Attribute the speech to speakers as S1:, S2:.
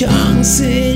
S1: chances.